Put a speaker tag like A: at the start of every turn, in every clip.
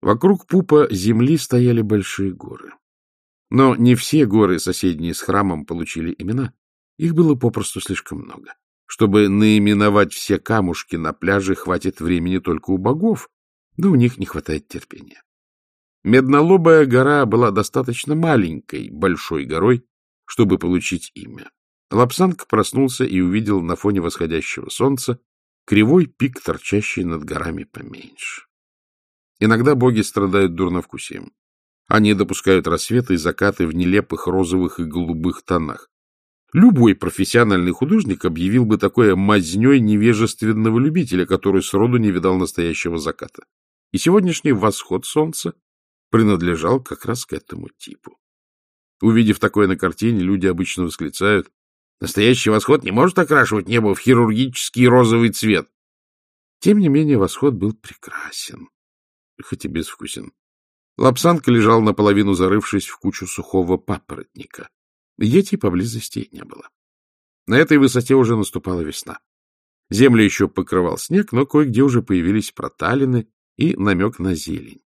A: Вокруг пупа земли стояли большие горы. Но не все горы, соседние с храмом, получили имена. Их было попросту слишком много. Чтобы наименовать все камушки на пляже, хватит времени только у богов, но у них не хватает терпения. Меднолобая гора была достаточно маленькой, большой горой, чтобы получить имя. Лапсанг проснулся и увидел на фоне восходящего солнца кривой пик, торчащий над горами поменьше. Иногда боги страдают дурновкусием. Они допускают рассветы и закаты в нелепых розовых и голубых тонах. Любой профессиональный художник объявил бы такое мазней невежественного любителя, который сроду не видал настоящего заката. И сегодняшний восход солнца принадлежал как раз к этому типу. Увидев такое на картине, люди обычно восклицают «Настоящий восход не может окрашивать небо в хирургический розовый цвет». Тем не менее, восход был прекрасен, хоть и безвкусен. Лапсанка лежал наполовину зарывшись в кучу сухого папоротника. Йети поблизости не было. На этой высоте уже наступала весна. Землю еще покрывал снег, но кое-где уже появились проталины и намек на зелень.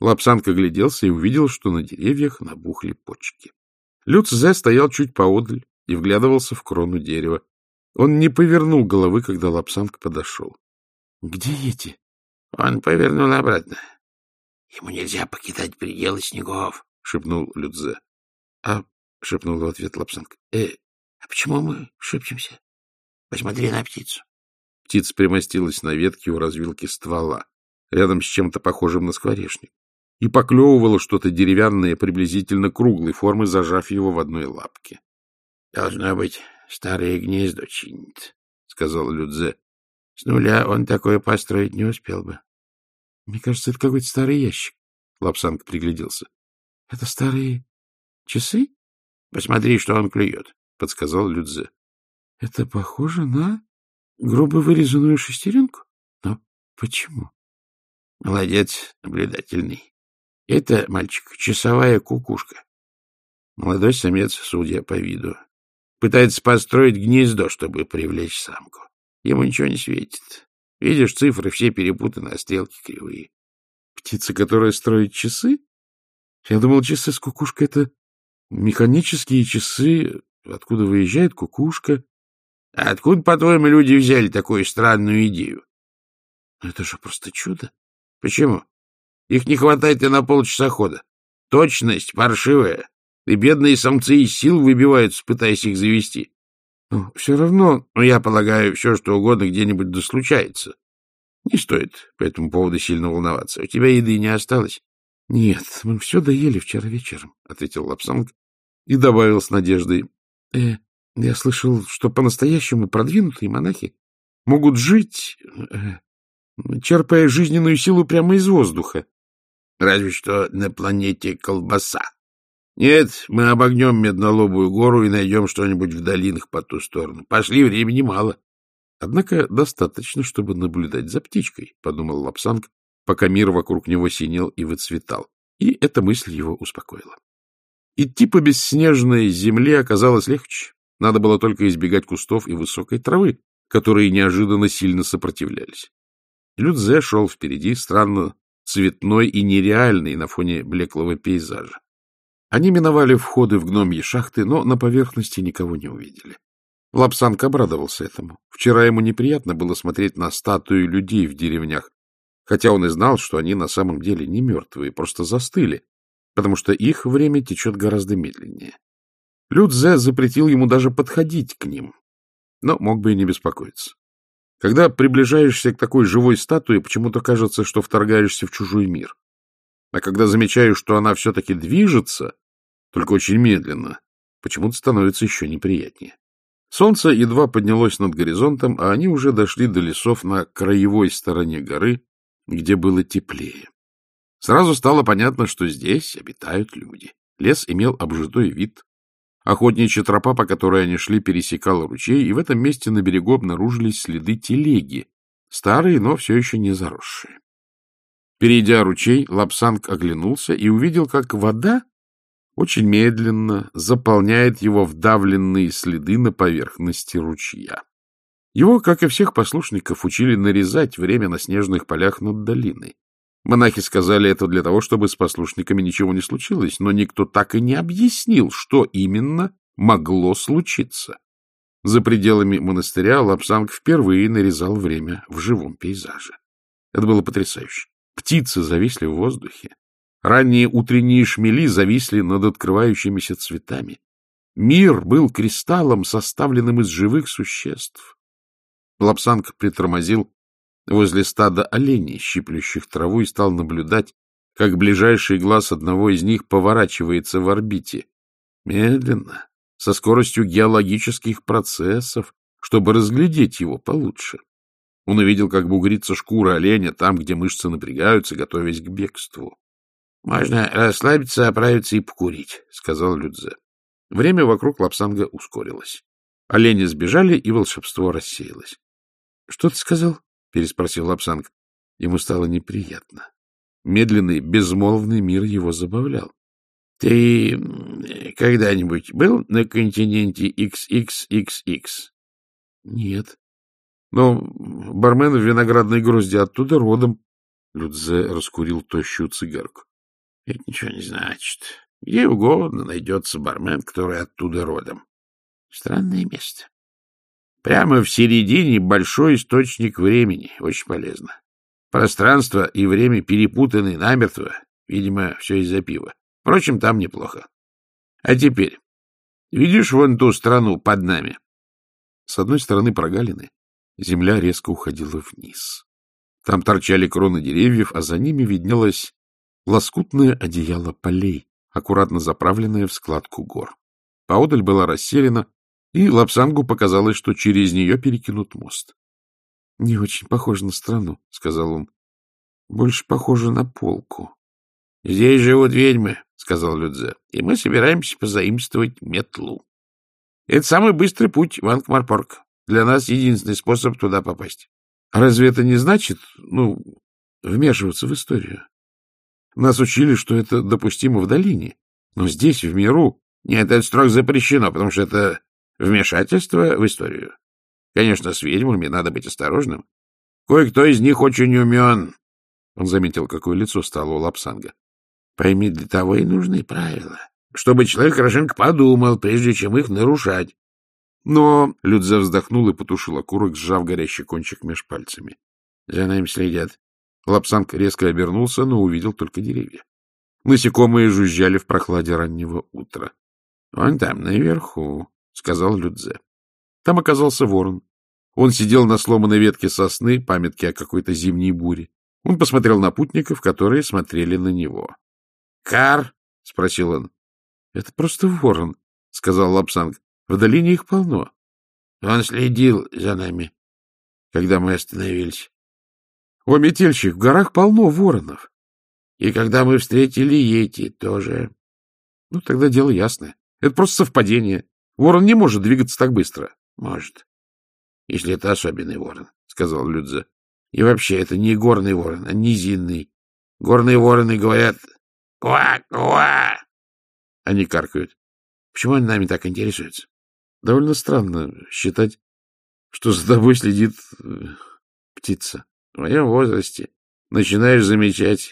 A: Лапсанка гляделся и увидел, что на деревьях набухли почки. Люцзе стоял чуть поодаль и вглядывался в крону дерева. Он не повернул головы, когда Лапсанка подошел. — Где эти? Он повернул обратно. — Ему нельзя покидать пределы снегов, — шепнул Людзе. — А, — шепнул в ответ Лапсанг, — э, а почему мы шепчемся? Посмотри на птицу. Птица примостилась на ветке у развилки ствола, рядом с чем-то похожим на скворечник, и поклевывала что-то деревянное, приблизительно круглой формы, зажав его в одной лапке. — Должно быть, старое гнездо чинит, — сказал Людзе. — С нуля он такое построить не успел бы. — Мне кажется, это какой-то старый ящик. Лапсанг пригляделся. — Это старые часы? — Посмотри, что он клюет, — подсказал Людзе. — Это похоже на грубо вырезанную шестеренку? Но почему? — Молодец, наблюдательный. Это, мальчик, часовая кукушка. Молодой самец, судья по виду. Пытается построить гнездо, чтобы привлечь самку. Ему ничего не светит. Видишь, цифры все перепутаны, а стрелки кривые. Птица, которая строит часы? Я думал, часы с кукушкой — это механические часы. Откуда выезжает кукушка? А откуда, по-твоему, люди взяли такую странную идею? Это же просто чудо. Почему? Их не хватает и на полчаса хода. Точность паршивая, и бедные самцы из сил выбиваются, пытаясь их завести. Ну, все равно, ну, я полагаю, все, что угодно где-нибудь да случается. Не стоит по этому поводу сильно волноваться. У тебя еды не осталось? — Нет, мы все доели вчера вечером, — ответил Лапсанг и добавил с надеждой. э, я слышал, что по-настоящему продвинутые монахи могут жить, э, черпая жизненную силу прямо из воздуха. Разве что на планете колбаса. Нет, мы обогнем Меднолобую гору и найдем что-нибудь в долинах по ту сторону. Пошли, времени мало. Однако достаточно, чтобы наблюдать за птичкой, — подумал Лапсанг, пока мир вокруг него синел и выцветал. И эта мысль его успокоила. Идти по бесснежной земле оказалось легче. Надо было только избегать кустов и высокой травы, которые неожиданно сильно сопротивлялись. Людзе шел впереди, странно цветной и нереальный на фоне блеклого пейзажа. Они миновали входы в гномьи шахты, но на поверхности никого не увидели. Лапсанг обрадовался этому. Вчера ему неприятно было смотреть на статуи людей в деревнях, хотя он и знал, что они на самом деле не мертвые, просто застыли, потому что их время течет гораздо медленнее. Людзе запретил ему даже подходить к ним, но мог бы и не беспокоиться. Когда приближаешься к такой живой статуе, почему-то кажется, что вторгаешься в чужой мир. А когда замечаешь, что она все-таки движется, только очень медленно, почему-то становится еще неприятнее. Солнце едва поднялось над горизонтом, а они уже дошли до лесов на краевой стороне горы, где было теплее. Сразу стало понятно, что здесь обитают люди. Лес имел обжитой вид. Охотничья тропа, по которой они шли, пересекала ручей, и в этом месте на берегу обнаружились следы телеги, старые, но все еще не заросшие. Перейдя ручей, Лапсанг оглянулся и увидел, как вода очень медленно заполняет его вдавленные следы на поверхности ручья. Его, как и всех послушников, учили нарезать время на снежных полях над долиной. Монахи сказали это для того, чтобы с послушниками ничего не случилось, но никто так и не объяснил, что именно могло случиться. За пределами монастыря Лапсанг впервые нарезал время в живом пейзаже. Это было потрясающе. Птицы зависли в воздухе. Ранние утренние шмели зависли над открывающимися цветами. Мир был кристаллом, составленным из живых существ. Лапсанг притормозил возле стада оленей, щиплющих траву, и стал наблюдать, как ближайший глаз одного из них поворачивается в орбите. Медленно, со скоростью геологических процессов, чтобы разглядеть его получше. Он увидел, как бугрится шкура оленя там, где мышцы напрягаются, готовясь к бегству. — Можно расслабиться, оправиться и покурить, — сказал Людзе. Время вокруг Лапсанга ускорилось. Олени сбежали, и волшебство рассеялось. — Что ты сказал? — переспросил Лапсанг. Ему стало неприятно. Медленный, безмолвный мир его забавлял. — Ты когда-нибудь был на континенте XXXX? — Нет. — Но бармен в виноградной грозде оттуда родом. Людзе раскурил тощую цигарку. — Это ничего не значит. Где угодно найдется бармен, который оттуда родом. Странное место. Прямо в середине большой источник времени. Очень полезно. Пространство и время перепутаны намертво. Видимо, все из-за пива. Впрочем, там неплохо. А теперь, видишь вон ту страну под нами? С одной стороны прогалины земля резко уходила вниз. Там торчали кроны деревьев, а за ними виднелось лоскутное одеяло полей, аккуратно заправленное в складку гор. Поодаль была расселена, и Лапсангу показалось, что через нее перекинут мост. — Не очень похоже на страну, — сказал он. — Больше похоже на полку. — Здесь живут ведьмы, — сказал Людзе, — и мы собираемся позаимствовать метлу. Это самый быстрый путь в Ангмарпорг. Для нас единственный способ туда попасть. Разве это не значит, ну, вмешиваться в историю? Нас учили, что это допустимо в долине, но здесь, в миру... Нет, это строго запрещено, потому что это вмешательство в историю. Конечно, с ведьмами надо быть осторожным. Кое-кто из них очень умен. Он заметил, какое лицо стало у Лапсанга. Пойми, для того и нужны правила, чтобы человек хорошенько подумал, прежде чем их нарушать. Но Людзе вздохнул и потушил окурок, сжав горящий кончик меж пальцами. За нами следят. Лапсанг резко обернулся, но увидел только деревья. Насекомые жужжали в прохладе раннего утра. — Вон там, наверху, — сказал Людзе. Там оказался ворон. Он сидел на сломанной ветке сосны, памятки о какой-то зимней буре. Он посмотрел на путников, которые смотрели на него. — Кар? — спросил он. — Это просто ворон, — сказал Лапсанг. В долине их полно. Он следил за нами, когда мы остановились. О, метельщик, в горах полно воронов. И когда мы встретили Йети, тоже. Ну, тогда дело ясное. Это просто совпадение. Ворон не может двигаться так быстро. Может. Если это особенный ворон, — сказал Людзе. И вообще, это не горный ворон, а низинный. Горные вороны говорят «Ква-ква!» Они каркают. Почему они нами так интересуются? Довольно странно считать, что за тобой следит э, птица. В моем возрасте начинаешь замечать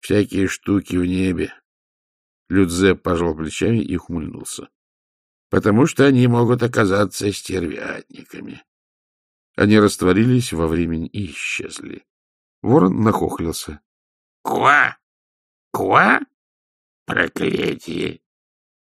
A: всякие штуки в небе. Людзе пожал плечами и ухмыльнулся. Потому что они могут оказаться стервятниками. Они растворились во времени и исчезли. Ворон нахохлился. — Ква? Ква? Проклятие!